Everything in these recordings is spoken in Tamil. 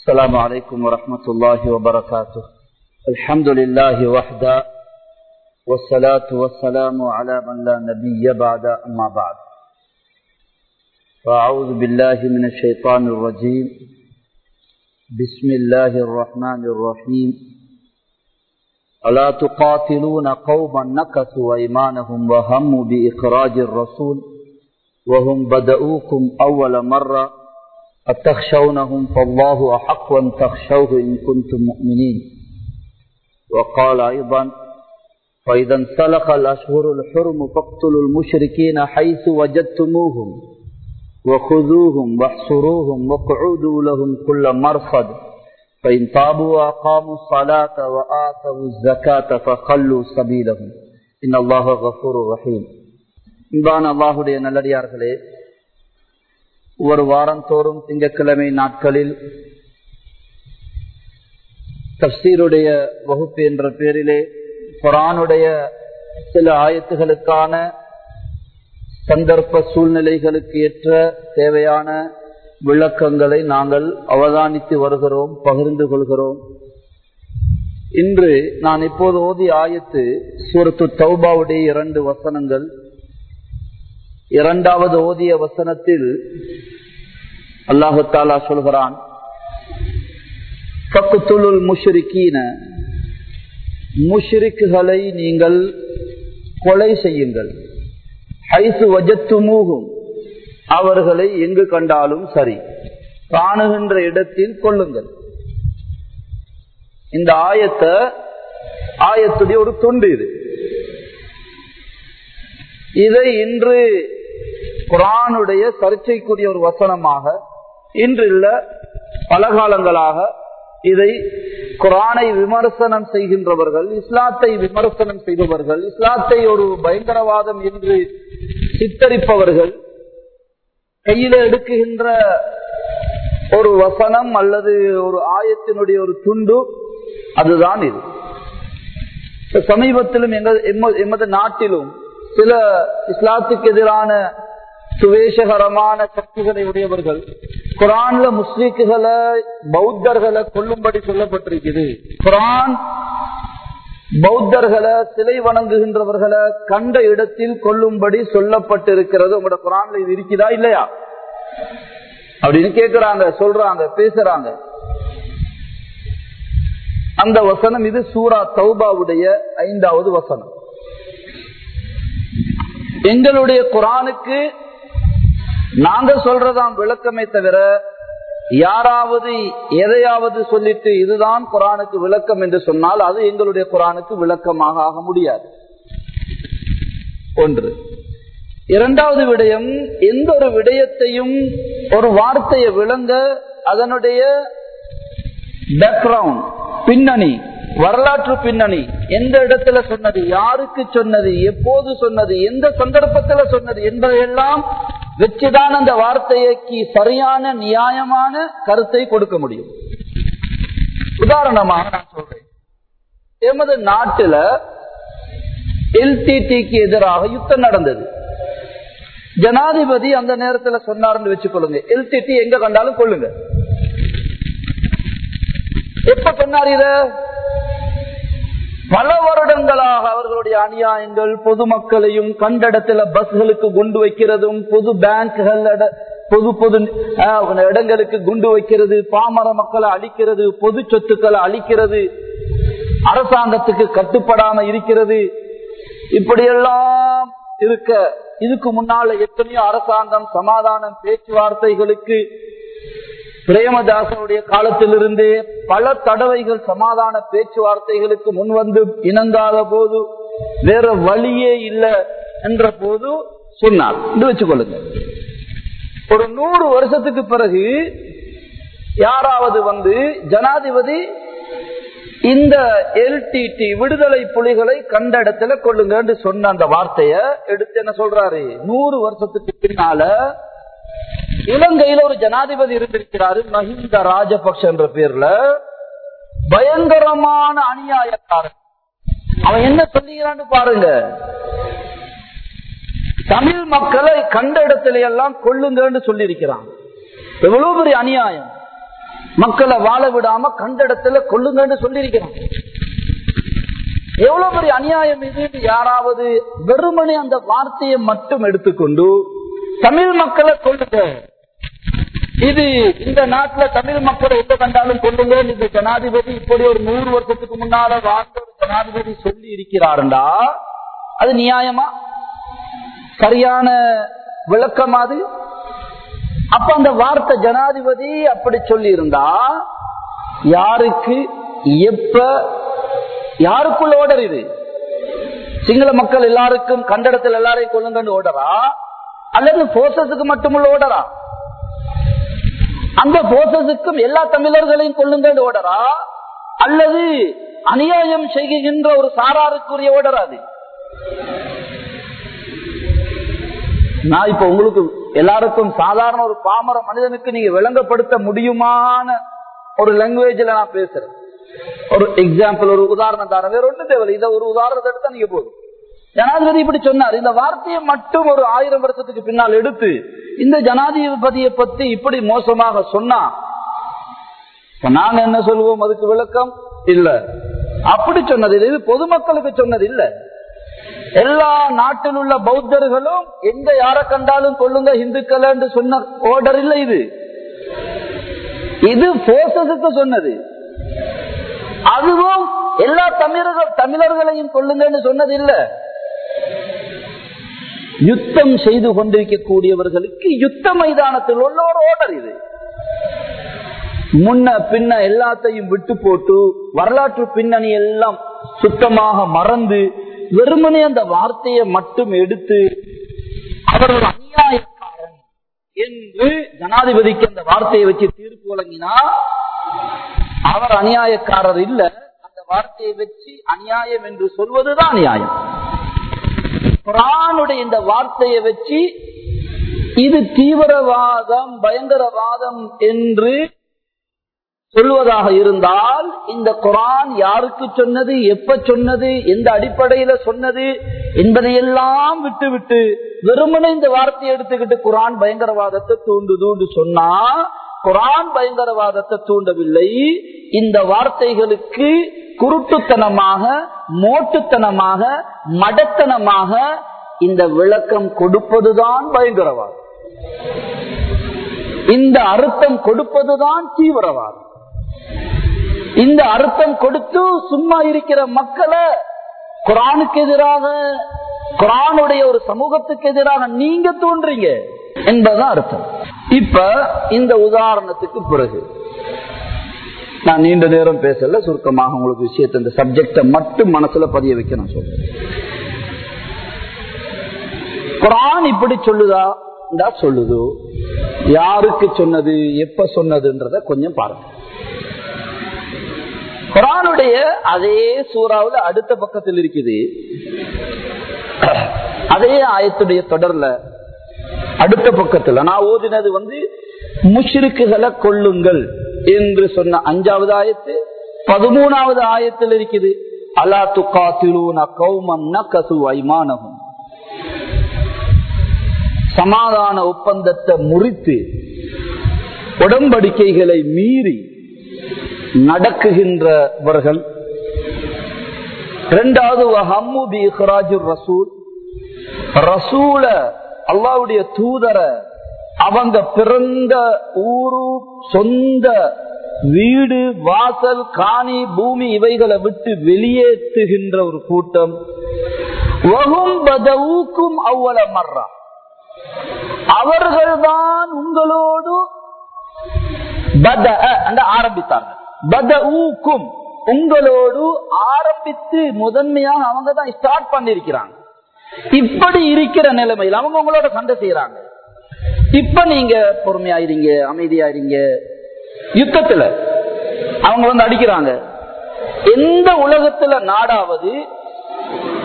السلام عليكم ورحمة الله وبركاته. الحمد لله وحده والصلاة والسلام على من لا نبي بعد أما بعد. فأعوذ بالله من الشيطان الرجيم. بسم الله الرحمن الرحيم. ألا تقاتلون قوما نكثوا أيمانهم وهموا بإخراج الرسول وهم بدؤوكم أول مرة؟ أتخشونهم فالله أحق أن تخشوه إن كنتم مؤمنين وقال أيضا فإذا انسلخ الأشهر الحرم فاقتلوا المشركين حيث وجدتموهم وخذوهم واحصروهم واقعدوا لهم كل مرصد فإن تابوا وأقاموا الصلاة وآتوا الزكاة فخلوا سبيلهم إن الله غفور رحيم இன்பான அல்லாஹுடைய நல்லடியார்களே ஒரு வாரந்தோறும் திங்கட்கிழமை நாட்களில் தப்சீருடைய வகுப்பு என்ற பேரிலே குரானுடைய சில ஆயத்துகளுக்கான சந்தர்ப்ப சூழ்நிலைகளுக்கு ஏற்ற தேவையான விளக்கங்களை நாங்கள் அவதானித்து வருகிறோம் பகிர்ந்து கொள்கிறோம். இன்று நான் இப்போது ஓதி ஆயத்து சூரத்து தௌபாவுடைய இரண்டு வசனங்கள். இரண்டாவது ஓதிய வசனத்தில் அல்லாஹு தாலா சொல்கிறான் முஷ்ரிக்கீன முஷ்ரிக்குகளை நீங்கள் கொலை செய்யுங்கள். ஐசு வஜத்து மூகும் அவர்களை எங்கு கண்டாலும் சரி. காணுகின்ற இடத்தில் கொள்ளுங்கள் இந்த ஆயத்தை ஆயத்துடைய ஒரு தொண்டு இது. இதை இன்று குரானுடைய சர்ச்சைக்குரிய ஒரு வசனமாக இன்றுள்ள பல காலங்களாக இதை குரானை விமர்சனம் செய்கின்றவர்கள் இஸ்லாத்தை விமர்சனம் செய்பவர்கள் இஸ்லாத்தை ஒரு பயங்கரவாதம் என்று சித்தரிப்பவர்கள் கையில எடுக்குகின்ற ஒரு வசனம் அல்லது ஒரு ஆயத்தினுடைய ஒரு துண்டு அதுதான் இது. சமீபத்திலும் எமது நாட்டிலும் சில இஸ்லாத்துக்கு எதிரான சுவேஷகரமான சக்திகளை உடையவர்கள். குரான்ல முஸ்லீக்குகளை பௌத்தர்களை கொல்லும்படி சொல்லப்பட்டிருக்குது குரான் பௌத்தர்களை சிலை வணங்குகின்றவர்களை கண்ட இடத்தில் கொல்லும்படி சொல்லப்பட்டிருக்கிறது. உங்களோட குரான்ல இது இருக்குதா இல்லையா? அப்படின்னு கேட்கிறாங்க சொல்றாங்க பேசுறாங்க. அந்த வசனம் இது சூரா தௌபாவுடைய ஐந்தாவது வசனம். எங்களுடைய குரானுக்கு நாங்க சொல்றதாம் விளக்கமே தவிர யாராவது எதையாவது சொல்லிட்டு இதுதான் குரானுக்கு விளக்கம் என்று சொன்னால் அது எங்களுடைய குரானுக்கு விளக்கமாக ஆக முடியாது. ஒன்று. இரண்டாவது விடயம் எந்த ஒரு விடயத்தையும் ஒரு வார்த்தையை விளங்க அதனுடைய பேக்ரவுண்ட் பின்னணி வரலாற்று பின்னணி எந்த இடத்துல சொன்னது யாருக்கு சொன்னது எப்போது சொன்னது எந்த சந்தர்ப்பத்துல சொன்னது என்பதையெல்லாம் வச்சுதான் அந்த வார்த்தைக்கு சரியான நியாயமான கருத்தை கொடுக்க முடியும். உதாரணமாக நான் சொல்றேன். எமது நாட்டுல எல்டிடிக்கு எதிராக யுத்தம் நடந்தது. ஜனாதிபதி அந்த நேரத்தில் சொன்னார்னு வச்சுக்கொள்ளுங்க. எல்டிடி எங்க கண்டாலும் கொள்ளுங்க. எப்ப சொன்னார் இத? பல வருடங்களாக அவர்களுடைய அநியாயங்கள் பொதுமக்களையும் கண்டடத்துல பஸ்களுக்கு குண்டு வைக்கிறதும் பொது பேங்குகள் பொது பொது இடங்களுக்கு குண்டு வைக்கிறது பாமர மக்களை அழிக்கிறது பொது சொத்துக்களை அழிக்கிறது அரசாங்கத்துக்கு கட்டுப்படாம இருக்கிறது. இப்படியெல்லாம் இருக்க இதுக்கு முன்னால எத்தனையோ அரசாங்கம் சமாதானம் பேச்சுவார்த்தைகளுக்கு பிரேமதாசனுடைய காலத்திலிருந்தே பல தடவைகள் சமாதான பேச்சுவார்த்தைகளுக்கு முன் வந்து இணங்காத போது வேற வழியே இல்லை என்ற போது சொன்னார். இது வச்சுக்கொள்ளுங்க ஒரு நூறு வருஷத்துக்கு பிறகு யாராவது வந்து ஜனாதிபதி இந்த எல்டிடி விடுதலை புலிகளை கண்ட இடத்துல கொள்ளுங்க சொன்ன அந்த வார்த்தைய எடுத்து என்ன சொல்றாரு? நூறு வருஷத்துக்கு பின்னால இலங்கையில ஒரு ஜனாதிபதி இருந்திருக்கிறாரு மஹிந்த ராஜபக்ஷ என்ற பேர்ல. பயங்கரமான அநியாயக்காரன். அவன் என்ன சொல்லுகிறான்னு பாருங்க. தமிழ் மக்களை கண்ட இடத்துல எல்லாம் கொள்ளுங்கன்னு சொல்லி இருக்கிறான் எவ்வளவு பெரிய அநியாயம். மக்களை வாழ விடாம கண்ட இடத்துல கொள்ளுங்கன்னு சொல்லியிருக்கிறான். எவ்வளவு பெரிய அநியாயம் இது யாராவது வெறுமனே அந்த வார்த்தையை மட்டும் எடுத்துக்கொண்டு தமிழ் மக்களை கொள்ளுங்க இது இந்த நாட்டுல தமிழ் மக்களை எங்க கண்டாலும் கொள்ளுங்க இந்த ஜனாதிபதி இப்படி ஒரு நூறு வருஷத்துக்கு முன்னால வாழ்ந்த ஒரு ஜனாதிபதி சொல்லி இருக்கிறாருண்டா? அது நியாயமா? சரியான விளக்கம் அது? அப்ப அந்த வார்த்தை ஜனாதிபதி அப்படி சொல்லி இருந்தா யாருக்கு எப்ப யாருக்குள்ள ஓடர் இது? சிங்கள மக்கள் எல்லாருக்கும் கண்டடத்தில் எல்லாரையும் கொள்ளுங்கன்னு ஓடரா அல்லது போர்சஸுக்கு மட்டுமுள்ள ஓடரா அந்த போசஸுக்கும் எல்லா தமிழர்களையும் கொள்ளுங்கள் ஓடரா அல்லது அநியாயம் செய்கின்ற ஒரு சாராருக்குரிய ஓடரா அது? நான் இப்ப உங்களுக்கு எல்லாருக்கும் சாதாரண ஒரு பாமர மனிதனுக்கு நீங்க விளங்கப்படுத்த முடியுமான ஒரு லாங்குவேஜ்ல நான் பேசுறேன். ஒரு எக்ஸாம்பிள் ஒரு உதாரணம் தர வேற ஒண்ணு தேவையில்லை. இதை ஒரு உதாரணத்தை எடுத்தா நீங்க போதும். ஜனாதிபதி இப்படி சொன்னார். இந்த வார்த்தையை மட்டும் ஒரு ஆயிரம் வருஷத்துக்கு பின்னால் எடுத்து இந்த ஜனாதிபதியை பத்தி இப்படி மோசமாக சொன்னா நாங்க என்ன சொல்லுவோம்? அதுக்கு விளக்கம் இல்ல. அப்படி சொன்னது இது பொதுமக்களுக்கு சொன்னது இல்ல. எல்லா நாட்டில் உள்ள பௌத்தர்களும் எங்க யார கண்டாலும் கொள்ளுங்க இந்துக்கள் என்று சொன்ன ஓர்டர் இல்ல இது. இது போர்சஸுக்கு சொன்னது. அதுவும் எல்லா தமிழர்கள் தமிழர்களையும் கொள்ளுங்கன்னு சொன்னது இல்ல. யுத்தம் செய்து கொண்டிருக்கக்கூடியவர்களுக்கு யுத்த மைதானத்தில் உள்ள ஒரு ஓடர் இது. முன்ன பின்ன எல்லாத்தையும் விட்டு போட்டு வரலாற்று பின்னணி எல்லாம் சுத்தமாக மறந்து வெறுமனே அந்த வார்த்தையை மட்டும் எடுத்து அவர்கள் அநியாயக்காரன் என்று ஜனாதிபதிக்கு அந்த வார்த்தையை வச்சு தீர்ப்பு வழங்கினா அவர் அநியாயக்காரர் இல்ல அந்த வார்த்தையை வச்சு அநியாயம் என்று சொல்வதுதான் அநியாயம். குரானுடைய இந்த வார்த்தையை வச்சு இது தீவிரவாதம் பயங்கரவாதம் என்று சொல்வதாக இருந்தால் இந்த குரான் யாருக்கு சொன்னது எப்ப சொன்னது எந்த அடிப்படையில சொன்னது என்பதையெல்லாம் விட்டு விட்டு வெறுமனை இந்த வார்த்தையை எடுத்துக்கிட்டு குரான் பயங்கரவாதத்தை தூண்டுதூண்டு சொன்னா குரான் பயங்கரவாதத்தை தூண்டவில்லை. இந்த வார்த்தைகளுக்கு குருட்டுத்தனமாக மோட்டுத்தனமாக மடத்தனமாக இந்த விளக்கம் கொடுப்பதுதான் பயங்கரவாதம். இந்த அர்த்தம் கொடுப்பதுதான் தீவிரவாதம். இந்த அர்த்தம் கொடுத்து சும்மா இருக்கிற மக்களை குரானுக்கு எதிராக குரானுடைய ஒரு சமூகத்துக்கு எதிராக நீங்க தோன்றீங்க என்பதுதான் அர்த்தம். இப்ப இந்த உதாரணத்துக்கு பிறகு நான் நீண்ட நேரம் பேசல சுருக்கமாக உங்களுக்கு விஷயத்தை இந்த சப்ஜெக்டை மட்டும் மனசுல பதிய வைக்க நான் சொல்றேன். குரான் இப்படி சொல்லுதா? இந்தா சொல்லுது. யாருக்கு சொன்னது எப்ப சொன்னதுன்றத கொஞ்சம் பாருங்க. குரானுடைய அதே சூறாவில் அடுத்த பக்கத்தில் இருக்குது. அதே ஆயத்துடைய தொடர்ல அடுத்த பக்கத்துல நான் ஓதினது வந்து முஷிருக்குகளை கொள்ளுங்கள் என்று சொன்ன அஞ்சாவது ஆயத்து பதிமூணாவது ஆயத்தில் இருக்குது. அலா துக்காத்திலூன கௌமன் நகசு ஐமானகும். சமாதான ஒப்பந்தத்தை முறித்து உடம்படிக்கைகளை மீறி நடக்குகின்றவர்கள். இரண்டாவது ரசூல். ரசூல அல்லாவுடைய தூதர அவங்க பிறந்த ஊரு சொந்த வீடு வாசல் காணி பூமி இவைகளை விட்டு வெளியேற்றுகின்ற ஒரு கூட்டம். அவ்வள மர்றா அவர்கள்தான் உங்களோடு ஆரம்பித்தார்கள். பத ஊக்கும் உங்களோடு ஆரம்பித்து முதன்மையாக அவங்க தான் ஸ்டார்ட் பண்ணிருக்கிறாங்க இப்படி இருக்கிற நிலைமையில் அவங்க உங்களோட சண்டை செய்யறாங்க இப்ப நீங்க பொறுமையாயிருங்க அமைதியாயிருங்க. யுத்தத்துல அவங்க வந்து அடிக்கிறாங்க. எந்த உலகத்துல நாடாவது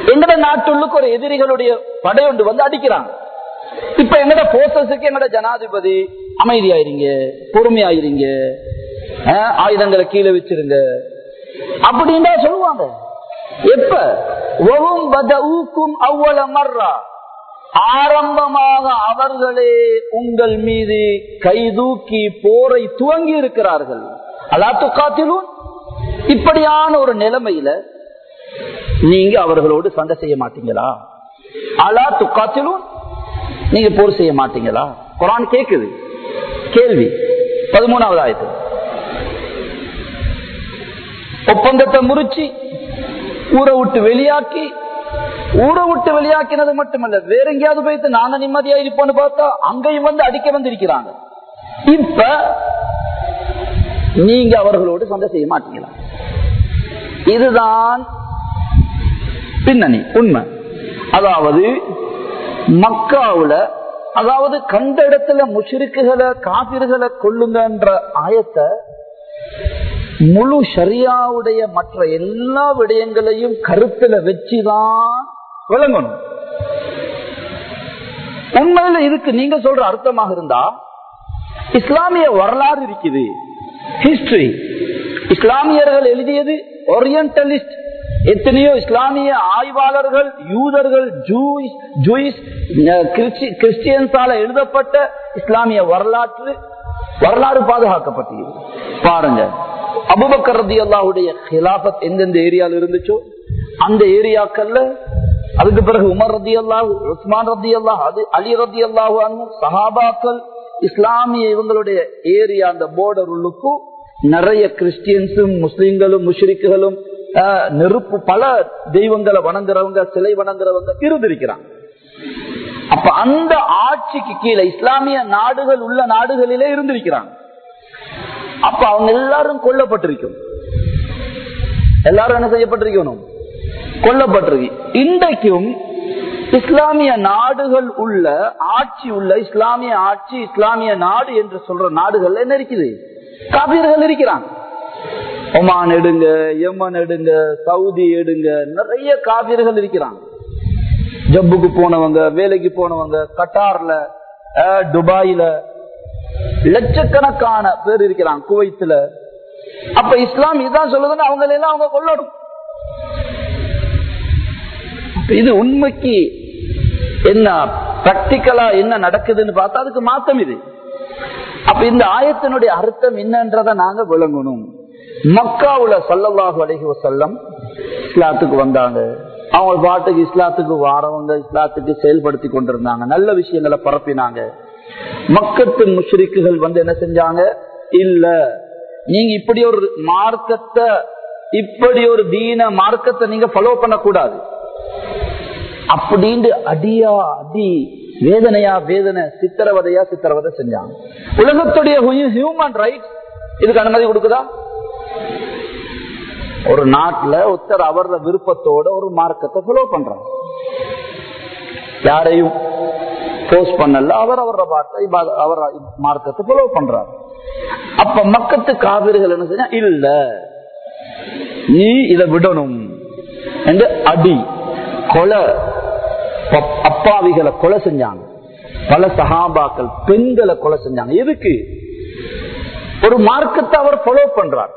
எங்கட நாட்டுள்ளுக்கு ஒரு எதிரிகளுடைய படையொண்டு வந்து அடிக்கிறாங்க. இப்ப எங்கட போர்சஸுக்கு எங்கட ஜனாதிபதி அமைதியாயிருங்க பொறுமையாயிருங்க. ஆயுதங்களை கீழே வச்சிருங்க. அப்படின்னு சொல்லுவாங்க. எப்ப? அவ்வள மர்றா ஆரம்பமாக அவர்களே உங்கள் மீது கைதூக்கி போரை துவங்கி இருக்கிறார்கள். அலா துக்காத்திலும் இப்படியான ஒரு நிலைமையில நீங்க அவர்களோடு சண்டை செய்ய மாட்டீங்களா? அலா துக்காத்திலும் நீங்க போர் செய்ய மாட்டீங்களா? குரான் கேக்குது. கேள்வி. பதிமூணாவது ஆயத்து. ஒப்பந்தத்தை முறிச்சு ஊரை விட்டு வெளியாக்கி ஊரை விட்டு வெளியாக்கினது மட்டுமல்ல வேற எங்கேயாவது போயிட்டு நானும் நிம்மதியா இருப்போன்னு பார்த்தா அங்கேயும் வந்து அடிக்க வந்திருக்கிறாங்க. இப்ப நீங்க அவர்களோடு சண்டை செய்ய மாட்டீங்களா? இதுதான் பின்னணி உண்மை. அதாவது மக்காவுல அதாவது கண்ட இடத்துல முஷிருக்குகளை காபிர்களை கொள்ளுங்கன்ற ஆயத்தை முழு ஷரியாவுடைய மற்ற எல்லா விடயங்களையும் கருத்துல வச்சுதான் விளங்கணும். உண்மையில இதுக்கு நீங்க சொல்ற அர்த்தமாக இருந்தா இஸ்லாமிய வரலாறு இருக்குது. ஹிஸ்டரி இஸ்லாமியர்கள் எழுதியது ஓரியன்டலிஸ்ட் எத்தனையோ இஸ்லாமிய ஆய்வாளர்கள் யூதர்கள் ஜூயிஸ் ஜூயிஸ் கிறிஸ்டியன்ஸால எழுதப்பட்ட இஸ்லாமிய வரலாற்று வரலாறு பாதுகாக்கப்பட்டது பாருங்க. அபுபக்கர் ரதி அல்லாவுடைய ஹிலாபத் எந்தெந்த ஏரியால இருந்துச்சோ அந்த ஏரியாக்கள்ல அதுக்கு பிறகு உமர் ரத்தி அல்லாஹ் உஸ்மான் ரதி அல்லாஹ் அது அலி ரதி அல்லாஹு சஹாபாக்கள் இஸ்லாமிய இவங்களுடைய ஏரியா அந்த போர்டர் உள்ளுக்கும் நிறைய கிறிஸ்டியன்ஸும் முஸ்லிம்களும் முஷ்ரிக்குகளும் நெருப்பு பல தெய்வங்களை வணங்குறவங்க சிலை வணங்குறவங்க இருந்திருக்கிறாங்க. அப்ப அந்த ஆட்சிக்கு கீழே இஸ்லாமிய நாடுகள் உள்ள நாடுகளிலே இருந்திருக்கிறாங்க. அப்ப அவங்க எல்லாரும் கொல்லப்பட்டிருக்கும். எல்லாரும் என்ன செய்யப்பட்டிருக்கணும்? கொல்லப்பட்டிருக்கு. இன்றைக்கும் இஸ்லாமிய நாடுகள் உள்ள ஆட்சி உள்ள இஸ்லாமிய ஆட்சி இஸ்லாமிய நாடு என்று சொல்ற நாடுகள் என்ன இருக்குது? காபீர்கள் இருக்கிறாங்க. ஒமான் எடுங்க யமன் எடுங்க சவுதி எடுங்க நிறைய காவியர்கள் இருக்கிறாங்க. ஜப்புக்கு போனவங்க வேலைக்கு போனவங்க கட்டார்ல துபாயில லட்சக்கணக்கான பேர் இருக்கிறாங்க குவைத்துல. அப்ப இஸ்லாம் இதான் சொல்லுதுன்னு அவங்க எல்லாம் அவங்க கொள்ளணும் இது உண்மைக்கு என்ன பிராக்டிக்கலா என்ன நடக்குதுன்னு பார்த்தா அதுக்கு மாத்தம் இது. அப்ப இந்த ஆயத்தினுடைய அர்த்தம் என்னன்றத நாங்க விளங்கணும். மக்காவுல சல்லல்லாஹு அலஹி வசல்லம் இஸ்லாத்துக்கு வந்தாங்க. அவங்க பாட்டுக்கு இஸ்லாத்துக்கு வாரவங்க இஸ்லாத்துக்கு செயல்படுத்தி கொண்டிருந்தாங்க. நல்ல விஷயங்களை பரப்பினாங்க. மக்கத்து முஷ்ரிக்குகள் வந்து என்ன செஞ்சாங்க? இல்ல நீங்க இப்படி ஒரு மார்க்கத்தை இப்படி ஒரு தீன மார்க்கத்தை நீங்க ஃபாலோ பண்ணக்கூடாது. அப்படின்னு அடியா அடி வேதனையா வேதனை சித்திரவதையா சித்திரவதை செஞ்சாங்க. உலகத்துடைய ஹியூமன் ரைட்ஸ் இதுக்கு அனுமதி கொடுக்குதா? ஒரு நாட்டுல ஒருத்தர் அவர விருப்பத்தோட ஒரு மார்க்கத்தை ஃபாலோ பண்றாங்க. யாரையும் போஸ்ட் பண்ணல அவர் அவர பார்த்த அவர் மார்க்கத்தை ஃபாலோ பண்றாரு. அப்ப மக்கத்து காவிரிகள் என்ன செய்ய இல்ல நீ இதை விடணும். என்று அடி கொலை அப்பாவிகளை கொலை செஞ்சாங்க. பல சகாபாக்கள் பெண்களை கொலை செஞ்சாங்க. எதுக்கு? ஒரு மார்க்கத்தை அவர் ஃபாலோ பண்றார்.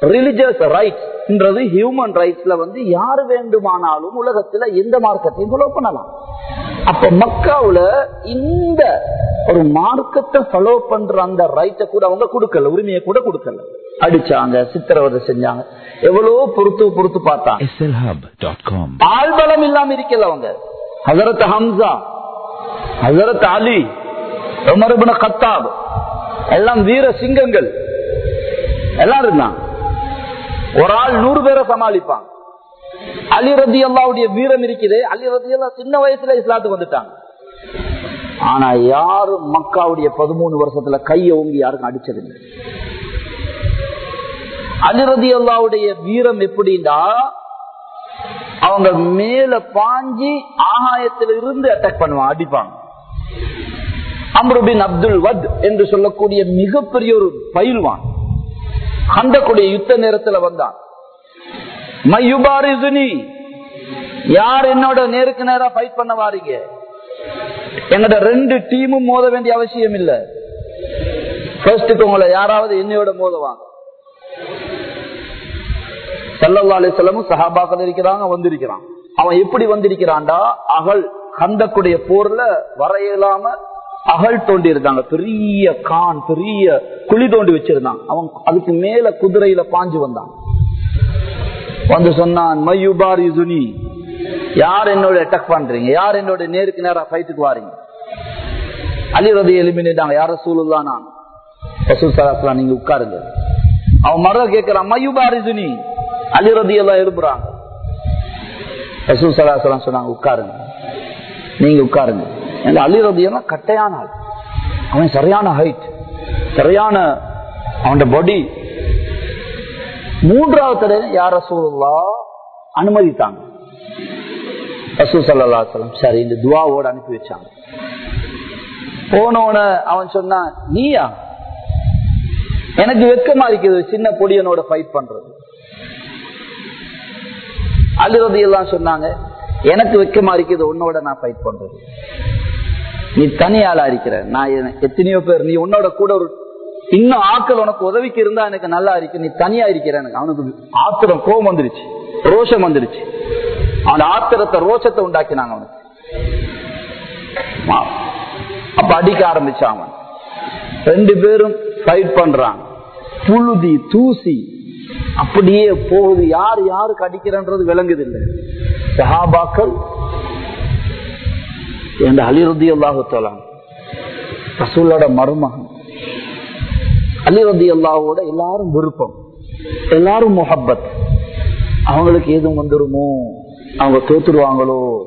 ரிலிஜியஸ் ரைட்ஸ் ஹியூமன் ரைட்ஸ்ல வந்து யாரு வேண்டுமானாலும் உலகத்துல எந்த மார்க்கத்தையும் ஃபாலோ பண்ணலாம். அப்ப மக்காவுல இந்த ஒரு மார்க்கத்தை ஃபாலோ பண்ற அந்த ரைட்டை கூட அவங்க கொடுக்கல. உரிமையை கூட கொடுக்கல. அடிச்சாங்க சித்திரவதை செஞ்சாங்க. எவ்வளவு பொறுத்து பொறுத்து பார்த்தாங்க. ஆள்பலம் இல்லாம இருக்கல அவங்க. ஹசரத் ஹம்சா ஹசரத் அலி உமர்பின் கத்தாப் எல்லாம் வீர சிங்கங்கள். எல்லாம் இருந்தான் ஒரு ஆள் நூறு பேரை சமாளிப்பான். அலி ரத்தி அல்லாவுடைய வீரம் இருக்குது. அலி ரத்தி அல்லா சின்ன வயசுல இஸ்லாத்துக்கு வந்துட்டாங்க. ஆனா யாரும் மக்காவுடைய பதிமூணு வருஷத்துல கையை ஓங்கி யாருக்கும் அடிச்சதில்லை. அலி ரதி அல்லாவுடைய வீரம் எப்படின்னா அவங்க மேல பாஞ்சி ஆகாயத்தில் இருந்து அட்டாக் பண்ணுவான் அடிப்பாங்க அம்ருபின் அப்துல் வத் என்று சொல்லக்கூடிய மிகப்பெரிய ஒரு பயில்வான். கண்டக்கூடிய யுத்த நேரத்துல வந்தான். மையுபாரிசுனி யார் என்னோட நேருக்கு நேரா ஃபைட் பண்ண வாரீங்க? என்னோட ரெண்டு டீமும் மோத வேண்டிய அவசியம் இல்ல. உங்களை யாராவது என்னையோட மோதவாங்க. சல்லல்லா அலிசல்லமும் சஹாபாக்கள் இருக்கிறாங்க வந்திருக்கிறான். அவன் எப்படி வந்திருக்கிறான்டா? அகல் கந்தக்குடைய போர்ல வர இயலாம அகல் தோண்டி இருந்தாங்க பெரிய கான் பெரிய குழி தோண்டி வச்சிருந்தான். அவன் அதுக்கு மேல குதிரையில பாஞ்சு வந்தான். வந்து சொன்னான் மையுபார் யுசுனி யார் என்னோட அட்டாக் பண்றீங்க? யார் என்னோட நேருக்கு நேரா ஃபைட்டுக்கு வாரீங்க? அலிரதி எலிமினாங்க யார சூழல் தான் நான். ரசூல் சலாஸ்லாம் நீங்க உட்காருங்க. அவன் மர கேட்கிறான் மையுபார் யுசுனி அலிரதி எல்லாம் எழுப்புறாங்க ரசூல் சொன்னாங்க உட்காருங்க. நீங்க உட்காருங்க. எங்க அலிரதி எல்லாம் கட்டையான ஆள். அவன் சரியான ஹைட் சரியான அவன் பாடி மூன்றாவது தடவை யார் ரசூல்லா அனுமதித்தாங்க. ரசூல் சரி இந்த துவாவோட அனுப்பி வச்சாங்க. போனவன அவன் சொன்னான் நீயா? எனக்கு வெக்கமா இருக்குது சின்ன பொடியனோட ஃபைட் பண்றது. அழுறது எல்லாம் சொன்னாங்க எனக்கு வெக்கமா இருக்குது உன்னோட நான் ஃபைட் பண்றது. நீ தனியாளா இருக்கிற நான் எத்தனையோ பேர் நீ உன்னோட கூட ஒரு இன்னும் ஆக்கள் உனக்கு உதவிக்கு இருந்தா எனக்கு நல்லா இருக்கு நீ தனியா இருக்கிற எனக்கு. அவனுக்கு ஆத்திரம் கோபம் வந்துருச்சு ரோஷம் வந்துருச்சு. அவன் ஆத்திரத்தை ரோஷத்தை உண்டாக்கினாங்க அவனுக்கு. அப்ப அடிக்க ஆரம்பிச்சான் அவன். ரெண்டு பேரும் ஃபைட் பண்றான் புழுதி தூசி அப்படியே போகுது. யார் யாருக்கு அடிக்கிறன்றது விளங்குது இல்லை சஹாபாக்கள் என்ற அலிரதி அல்லாஹுத்தலாம் ரசூலோட மருமகன். அலிரதி அல்லாவோட எல்லாரும் விருப்பம். எல்லாரும் முஹப்பத். அவங்களுக்கு எதுவும் வந்துருமோ? அவங்க தோத்துருவாங்களோ?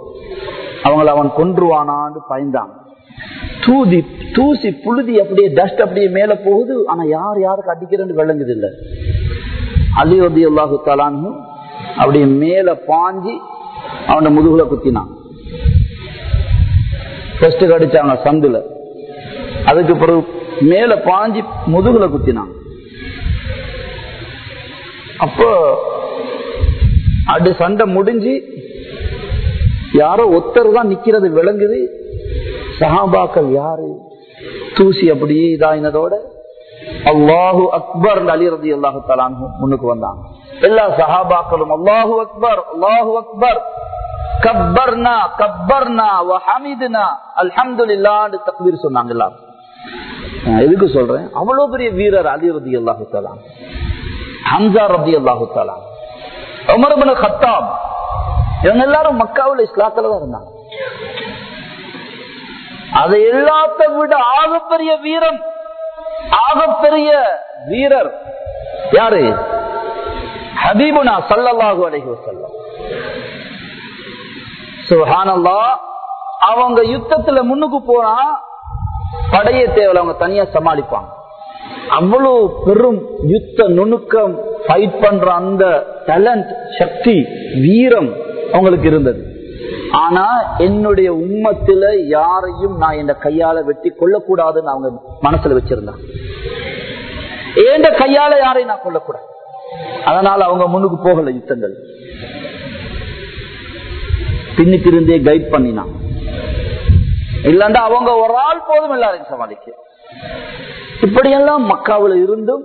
அவங்கள அவன் கொன்றுவானான்னு பயந்தான். தூதி தூசி புழுதி அப்படியே டஸ்ட் அப்படியே மேல போகுது. ஆனா யார் யாருக்கு அடிக்கிறேன்னு விளங்குது இல்லை அலி அலிரதி அல்லாஹு தலான்னு அப்படி மேல பாஞ்சி அவன முதுகுல குத்தினான். ஃபர்ஸ்ட் அவன சந்துல. அதுக்கு பிறகு மேல பாஞ்சி முதுகுல குத்தினான். அப்போ அடு சண்டை முடிஞ்சு யாரோ ஒத்தர் தான் நிக்கிறது விளங்குது. சகாபாக்கள் யாரு? தூசி அப்படியே இதாயினதோட அல்லாஹு அக்பர் அலி ரதி அல்லாஹு தலான் முன்னுக்கு வந்தாங்க எல்லா சஹாபாக்களும் அல்லாஹு அக்பர் அல்லாஹு அக்பர். கப்பர்னா கப்பர்னா வஹமிதுனா அல்ஹம்துலில்லாஹ்னு தக்பீர் சொன்னாங்க எல்லாரும். எதுக்கு சொல்றேன்? அவ்வளவு பெரிய வீரர் அலி ரதி அல்லாஹு தலாம் ஹம்சா ரதி அல்லாஹு தலாம் உமர்பன கத்தாப். இவங்க எல்லாரும் மக்காவில் இஸ்லாத்துல தான் இருந்தாங்க. அதை எல்லாத்த விட ஆகப்பெரிய வீரம் ஆகப்பெரிய வீரர் யாரு? ஹபீபுனா சல்லல்லாஹு அலைஹி வஸல்லம். சுஹானல்லா அவங்க யுத்தத்துல முன்னுக்கு போனா படைய தேவையில்ல அவங்க தனியா சமாளிப்பாங்க. அவ்வளவு பெரும் யுத்த நுணுக்கம் ஃபைட் பண்ற அந்த டேலண்ட் சக்தி வீரம் அவங்களுக்கு இருந்தது. ஆனா என்னுடைய உம்மத்துல யாரையும் நான் இந்த கையால வெட்டி கொள்ளக்கூடாதுன்னு அவங்க மனசுல வச்சிருந்தாங்க. ஏண்ட கையால யாரையும் நான் கொள்ளக்கூடாது அதனால அவங்க முன்னுக்கு போகல யுத்தங்கள். பின்னுக்கு இருந்தே கைட் பண்ணினான். இல்லண்டா அவங்க ஒரு ஆள் போதும் எல்லாரையும் சமாளிக்க. இப்படியெல்லாம் மக்காவுல இருந்தும்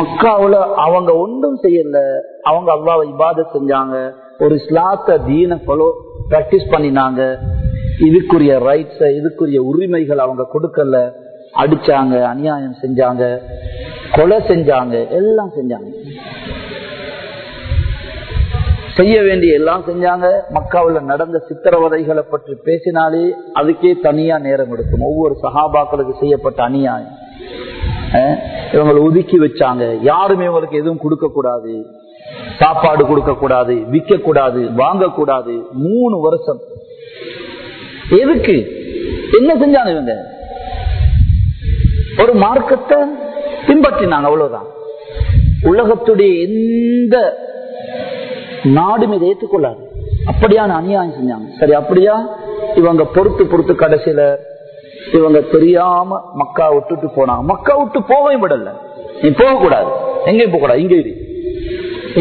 மக்காவுல அவங்க ஒன்றும் செய்யல. அவங்க அல்லாவை இபாத செஞ்சாங்க. ஒரு இஸ்லாத்த தீன ஃபாலோ பிராக்டிஸ் பண்ணினாங்க. இதுக்குரிய ரைட்ஸ் இதுக்குரிய உரிமைகள் அவங்க கொடுக்கல. அடிச்சாங்க அநியாயம் செஞ்சாங்க கொலை செஞ்சாங்க எல்லாம் செஞ்சாங்க. செய்ய வேண்டிய எல்லாம் செஞ்சாங்க. மக்காவில் நடந்த சித்திரவதைகளை பற்றி பேசினாலே அதுக்கே தனியா நேரம் எடுக்கும். ஒவ்வொரு சகாபாக்களுக்கு செய்யப்பட்ட அநியாயம். இவங்களை ஒதுக்கி வச்சாங்க. யாருமே இவங்களுக்கு எதுவும் கொடுக்க கூடாது சாப்பாடு கொடுக்க கூடாது விற்க கூடாது வாங்க கூடாது மூணு வருஷம். எதுக்கு? என்ன செஞ்சாங்க இவங்க? ஒரு மார்க்கத்தை பின்பற்றினாங்க அவ்வளவுதான். உலகத்துடைய எந்த நாடும் இதை ஏற்றுக்கொள்ளாது. அப்படியான அநியாயம் செஞ்சாங்க. சரி அப்படியா? இவங்க பொறுத்து பொறுத்து கடைசியில இவங்க தெரியாம மக்கா விட்டுட்டு போனாங்க. மக்கா விட்டு போகவும் விடல. நீ போக கூடாது எங்கேயும் போக கூடாது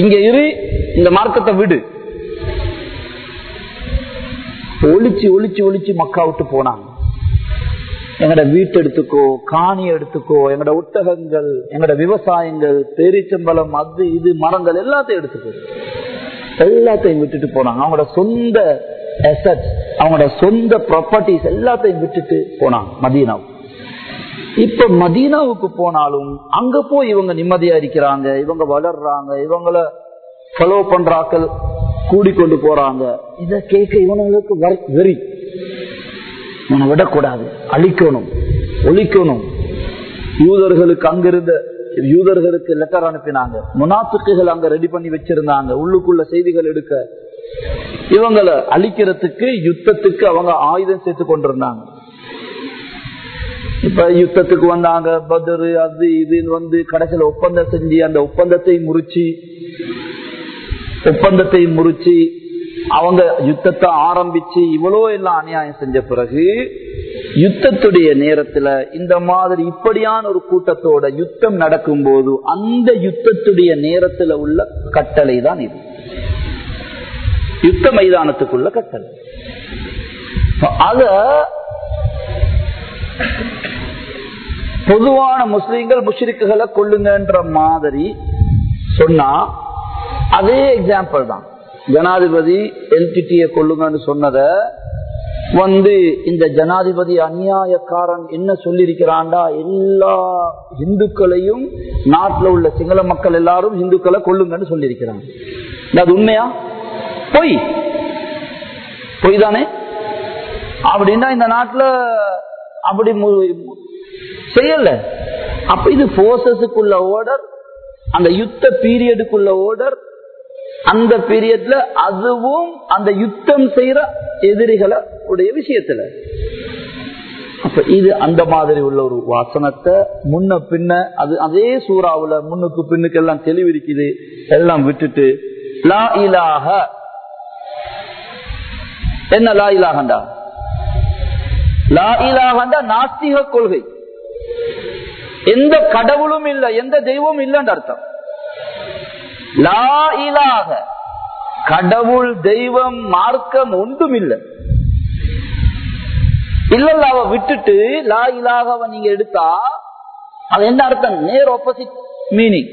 இங்க இரு இந்த மார்க்கத்தை விடு. ஒளிச்சு ஒளிச்சு ஒளிச்சு மக்கா விட்டு போனாங்க. எங்கட வீட்டு எடுத்துக்கோ காணி எடுத்துக்கோ எங்கட ஒட்டகங்கள் எங்கட விவசாயங்கள் பேரிச்சம்பளம் அது இது மரங்கள் எல்லாத்தையும் எடுத்துக்கோ. எல்லாத்தையும் விட்டுட்டு போனாங்க. அவங்களோட சொந்த assets, அவங்களோட சொந்த ப்ராப்பர்ட்டிஸ் எல்லாத்தையும் விட்டுட்டு போனாங்க மதீனாவுக்கு. இப்ப மதீனாவுக்கு போனாலும் அங்க போய் இவங்க நிம்மதியா இருக்கிறாங்க இவங்க வளர்றாங்க இவங்கள ஃபாலோ பண்றாக்கள் கூடிக்கொண்டு போறாங்க. இத கேட்க இவனுக்கு வெறி இவனை விடக்கூடாது. அழிக்கணும். ஒழிக்கணும். யூதர்களுக்கு அங்கிருந்த யூதர்களுக்கு லெட்டர் அனுப்பினாங்க. முனாத்துக்குகள் அங்க ரெடி பண்ணி வச்சிருந்தாங்க. உள்ளுக்குள்ள செய்திகள் எடுக்க. இவங்களை அழிக்கிறதுக்கு யுத்தத்துக்கு அவங்க ஆயுதம் சேர்த்து கொண்டிருந்தாங்க. இப்ப யுத்தத்துக்கு வந்தாங்க பதரு அது இதுன்னு வந்து கடைசியில ஒப்பந்தம் செஞ்சு அந்த ஒப்பந்தத்தை முறிச்சு ஒப்பந்தத்தை முறிச்சு அவங்க யுத்தத்தை ஆரம்பிச்சு இவ்வளோ எல்லாம் அநியாயம் செஞ்ச பிறகு யுத்தத்துடைய நேரத்துல இந்த மாதிரி இப்படியான ஒரு கூட்டத்தோட யுத்தம் நடக்கும் போது அந்த யுத்தத்துடைய நேரத்துல உள்ள கட்டளை தான் இது. யுத்த மைதானத்துக்குள்ள கட்டளை. அத பொதுவான முஸ்லீம்கள் முஷ்ரிக்குகளை கொள்ளுங்கன்ற மாதிரி சொன்னா அதே எக்ஸாம்பிள் தான். ஜனாதிபதி எல்டிடியை கொள்ளுங்கன்னு சொன்னத வந்து இந்த ஜனாதிபதி அநியாயக்காரன் என்ன சொல்லியிருக்கிறான்டா? எல்லா இந்துக்களையும் நாட்டில் உள்ள சிங்கள மக்கள் எல்லாரும் இந்துக்களை கொள்ளுங்கன்னு சொல்லியிருக்கிறாங்க. அது உண்மையா? பொய். பொய் தானே? அப்படின்னா இந்த நாட்டில் அப்படி செய்யல. அப்ப இது போர்சஸுக்குள்ள ஓர்டர் அந்த யுத்த பீரியடுக்குள்ள ஓர்டர் அந்த பீரியட்ல அதுவும் அந்த யுத்தம் செய்யற எதிரிகளை உடைய விஷயத்துல. அப்ப இது அந்த மாதிரி உள்ள ஒரு வாசனத்தை முன்ன பின்ன அது அதே சூறாவுல முன்னுக்கு பின்னுக்கு எல்லாம் தெளிவிருக்குது. எல்லாம் விட்டுட்டு லா இலாக என்ன லா இலாகண்டா லா இலாகண்டா நாஸ்திக கொள்கை. எந்த கடவுளும் இல்ல எந்த தெய்வமும் இல்லைன்னு அர்த்தம். லா இலாக கடவுள் தெய்வம் மார்க்கம் ஒன்றும் இல்லை. இல்லல்ல அவ விட்டுட்டு லா இலாகவ நீங்க எடுத்தா அது என்ன அர்த்தம்? நேர் ஆப்போசிட் மீனிங்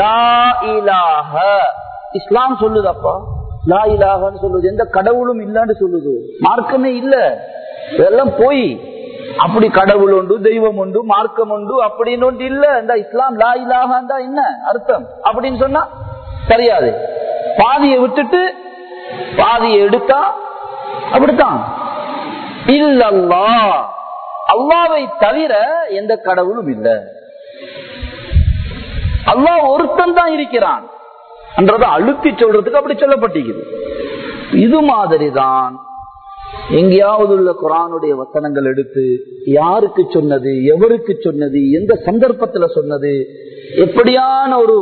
லா இலாக இஸ்லாம் சொல்லுதப்பா லா சொல்லுது. எந்த கடவுளும் இல்லன்னு சொல்லுது. மார்க்கமே இல்ல. இதெல்லாம் போய் அப்படி கடவுள் உண்டு தெய்வம் உண்டு மார்க்கம் உண்டு அப்படின்னு ஒன்று இல்ல. இந்த இஸ்லாம் லா என்ன அர்த்தம்? அப்படின்னு சொன்னா தெரியாது. பாதியை விட்டுட்டு பாதியை எடுத்தா அப்படித்தான். இல்லல்லா அல்லாவை தவிர எந்த கடவுளும் இல்லை. அல்லாஹ் ஒருத்தன் தான் இருக்கிறான். என்றதை அழுத்தி சொல்றதுக்கு அப்படி சொல்லப்பட்டிருக்குது. இது மாதிரிதான் எங்கேயாவது உள்ள குரானுடைய வசனங்கள் எடுத்து யாருக்கு சொன்னது எவருக்கு சொன்னது எந்த சந்தர்ப்பத்துல சொன்னது எப்படியான ஒரு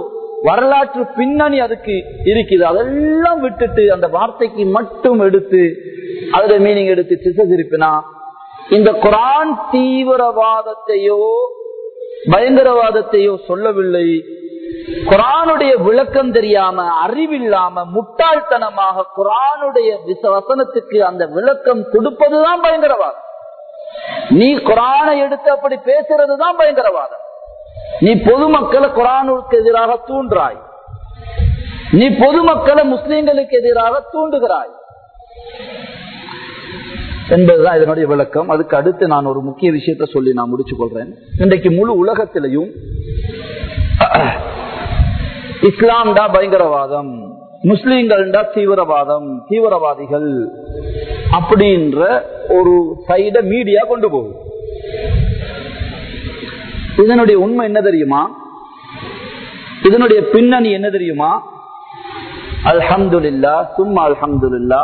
வரலாற்று பின்னணி அதுக்கு இருக்குது. அதெல்லாம் விட்டுட்டு அந்த வார்த்தைக்கு மட்டும் எடுத்து அதுல மீனிங் எடுத்து திசை திருப்பினா இந்த குரான் தீவிரவாதத்தையோ பயங்கரவாதத்தையோ சொல்லவில்லை. குரானுடைய விளக்கம் தெரியாம அறிவில்லாம முட்டாள்தனமாக குரானுடைய விச- வசனத்துக்கு அந்த விளக்கம் கொடுப்பதுதான் பயங்கரவாதம். நீ குரானை எடுத்து அப்படி பேசுறதுதான் பயங்கரவாதம். நீ பொதுமக்களை குரானுக்கு எதிராக தூண்டுறாய். நீ பொதுமக்களை முஸ்லீம்களுக்கு எதிராக தூண்டுகிறாய். என்பதுதான் இதனுடைய விளக்கம். அதுக்கு அடுத்து நான் ஒரு முக்கிய விஷயத்த சொல்லி நான் முடிச்சு கொள்றேன் இன்றைக்கு முழு உலகத்திலையும் இஸ்லாம்டா பயங்கரவாதம் முஸ்லீம்கள்டா தீவிரவாதம் தீவிரவாதிகள் அப்படின்ற ஒரு சைட மீடியா கொண்டு போகும் இதனுடைய உண்மை என்ன தெரியுமா? இதனுடைய பின்னணி என்ன தெரியுமா? அல்ஹம்துல்லா சும்மா அல்ஹம்துல்லா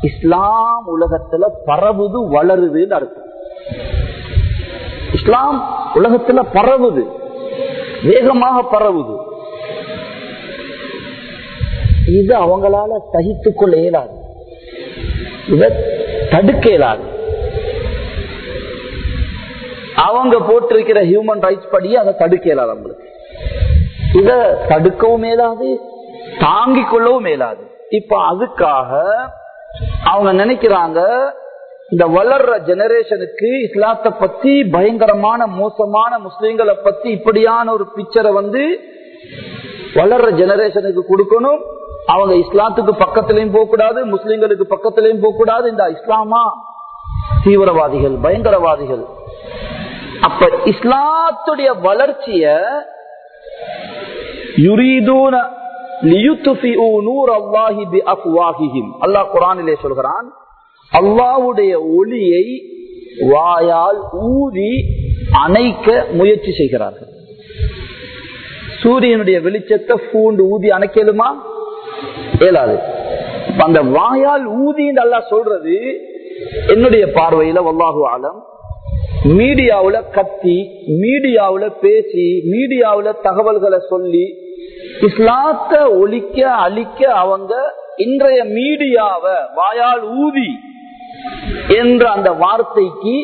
இஸ்லாம் உலகத்துல பரவுது வளருதுன்னு அர்த்தம். இஸ்லாம் உலகத்துல பரவுது வேகமாக பரவுது. இது அவங்களால சகித்துக் கொள்ள இயலாது. இதை தடுக்க இயலாது. அவங்க போட்டிருக்கிற ஹியூமன் ரைட்ஸ் படி அதை தடுக்க இயலாது அவங்களுக்கு. இத தடுக்கவும் மேலாது தாங்கிக் கொள்ளவும் மேலாது இப்ப அதுக்காக அவங்க நினைக்கிறாங்க இந்த வளர்ற ஜெனரேஷனுக்கு இஸ்லாத்தை பத்தி பயங்கரமான மோசமான முஸ்லீம்களை பத்தி இப்படியான ஒரு பிக்சரை வந்து வளர்ற ஜெனரேஷனுக்கு கொடுக்கணும். அவங்க இஸ்லாத்துக்கு பக்கத்திலையும் போகக்கூடாது முஸ்லிம்களுக்கு பக்கத்திலையும் போகக்கூடாது. இந்த இஸ்லாமா? தீவிரவாதிகள் பயங்கரவாதிகள். அப்ப இஸ்லாத்துடைய வளர்ச்சிய யுரீதூன அல்லாஹ் குரானிலே சொல்கிறான் அல்லாஹ்வுடைய ஒளியை வாயால் ஊதி அணைக்க முயற்சி செய்கிறார்கள். சூரியனுடைய வெளிச்சத்தை பூண்டு ஊதி அணைக்கலுமா? இயலாது அந்த வாயால் ஊதின்னு அல்லா சொல்றது என்னுடைய பார்வையில வல்லாஹு ஆலம் மீடியாவுல கத்தி மீடியாவுல பேசி மீடியாவுல தகவல்களை சொல்லி இஸ்லாத்த ஒழிக்க அழிக்க அவங்க இன்றைய மீடியாவை வாயால் ஊதி என்ற அந்த வார்த்தைக்கு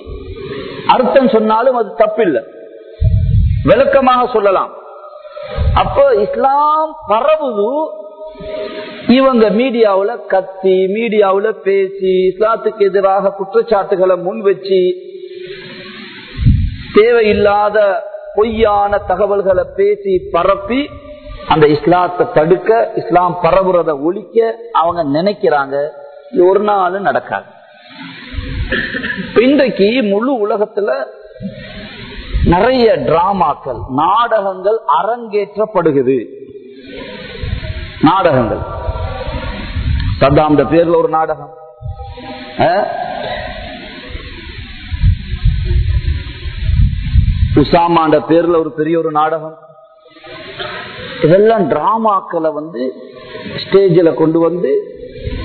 அர்த்தம் சொன்னாலும் அது தப்பில்லை. விளக்கமாக சொல்லலாம். அப்போ இஸ்லாம் பரவுது இவங்க மீடியாவுல கத்தி மீடியாவுல பேசி இஸ்லாத்துக்கு எதிராக குற்றச்சாட்டுகளை முன் வச்சு தேவையில்லாத பொய்யான தகவல்களை பேசி பரப்பி அந்த இஸ்லாத்தை தடுக்க இஸ்லாம் பரவுறத ஒழிக்க அவங்க நினைக்கிறாங்க. ஒரு நாள் நடக்காது. இன்றைக்கு முழு உலகத்துல நிறைய டிராமாக்கள் நாடகங்கள் அரங்கேற்றப்படுகிறது. நாடகங்கள். சத்தாம் பேர்ல ஒரு நாடகம். உசாமாண்ட பேர்ல ஒரு பெரிய ஒரு நாடகம். இதெல்லாம் டிராமாக்களை வந்து ஸ்டேஜில் கொண்டு வந்து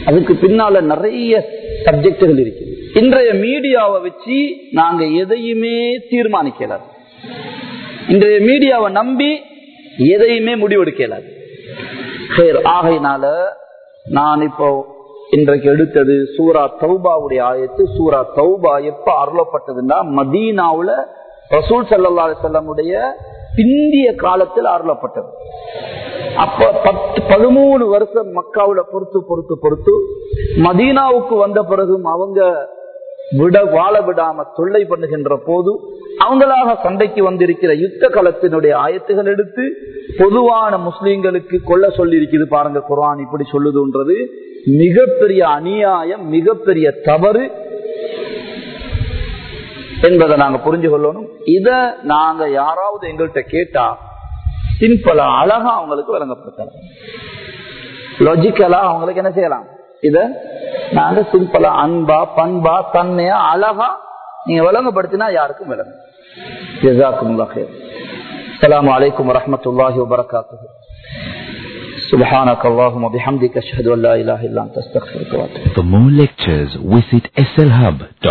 அதுக்கு பின்னால நிறைய சப்ஜெக்டுகள் இருக்கு. இன்றைய மீடியாவை வச்சு நாங்க எதையுமே தீர்மானிக்கலாது இன்றைய மீடியாவை நம்பி எதையுமே முடிவெடுக்கலாது ஆகையினால நான் இப்போ இன்றைக்கு எடுத்தது சூரா தௌபாவுடைய ஆயத்து சூரா தௌபா எப்ப அருளப்பட்டதுன்னா மதீனாவுல ரசூல் சல்லா செல்லமுடைய பிந்திய காலத்தில் அருளப்பட்டது. அப்ப பத்து பதிமூணு வருஷம் மக்காவுல பொறுத்து பொறுத்து பொறுத்து மதீனாவுக்கு வந்த பிறகும் அவங்க விட வாழ விடாம தொல்லை பண்ணுகின்ற போது அவங்களாக சண்டைக்கு வந்திருக்கிற யுத்த களத்தினுடைய ஆயத்துகள் எடுத்து பொதுவான முஸ்லீம்களுக்கு கொள்ள சொல்லி இருக்குது பாருங்க குரான் இப்படி சொல்லுதுன்றது. மிகப்பெரிய அநியாயம் மிகப்பெரிய தவறு என்பதை நாங்க புரிஞ்சு கொள்ளணும். இத நாங்க யாராவது எங்கள்கிட்ட கேட்டா சிம்பிளா அழகா அவங்களுக்கு வழங்கப்படுத்தலாம் லாஜிக்கலா அவங்களுக்கு என்ன செய்யலாம்? இத நாங்க சிம்பிளா அன்பா பண்பா தன்மையா அழகா நீங்க விளங்கப்படுத்தினா யாருக்கும் விளங்கும் السلام عليكم ورحمة الله وبركاته سبحانك اللهم وبحمدك أشهد أن لا إله إلا أنت أستغفرك وأتوب For more lectures, visit slhub.com.